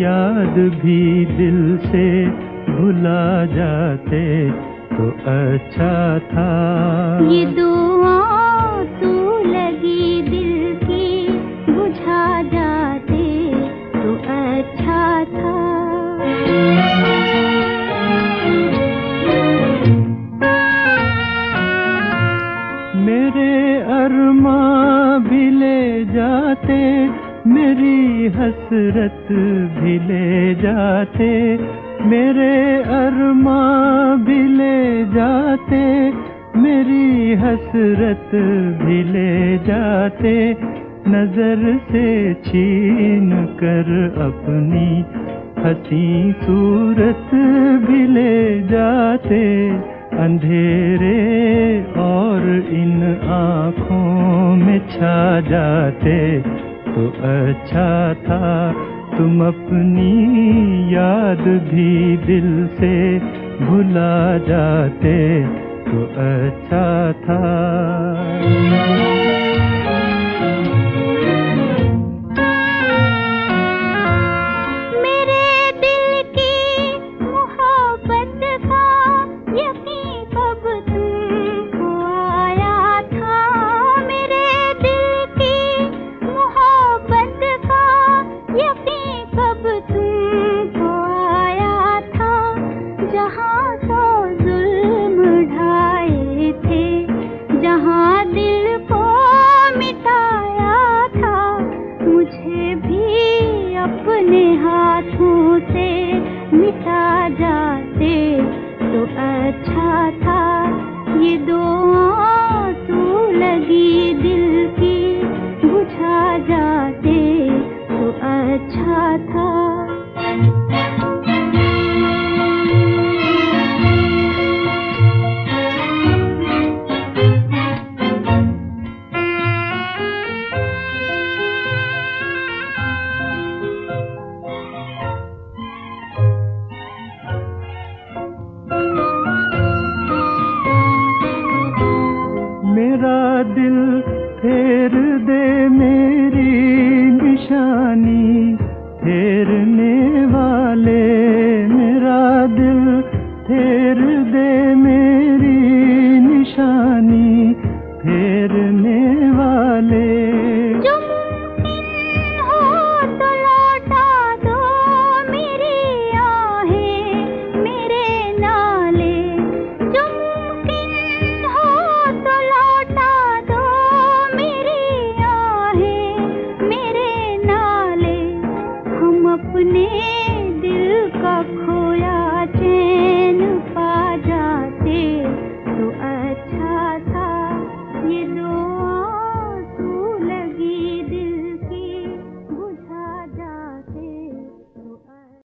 याद भी दिल से भुला जाते तो अच्छा था। ये दुआ तू लगी दिल की बुझा जाते तो अच्छा था। मेरे अरमा भी ले जाते मेरी हसरत भी ले जाते, मेरे अरमा भी ले जाते, मेरी हसरत भी ले जाते। नज़र से छीन कर अपनी हसी सूरत भी ले जाते, अंधेरे और इन आँखों में छा जाते। तो अच्छा था। तुम अपनी याद भी दिल से भुला जाते तो अच्छा था। जाते तो अच्छा था। ये दो तू लगी दिल की, बुझा जाते तो अच्छा था। फेरने